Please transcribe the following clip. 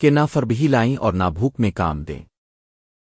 کہ نہ فربہی لائیں اور نہ بھوک میں کام دیں۔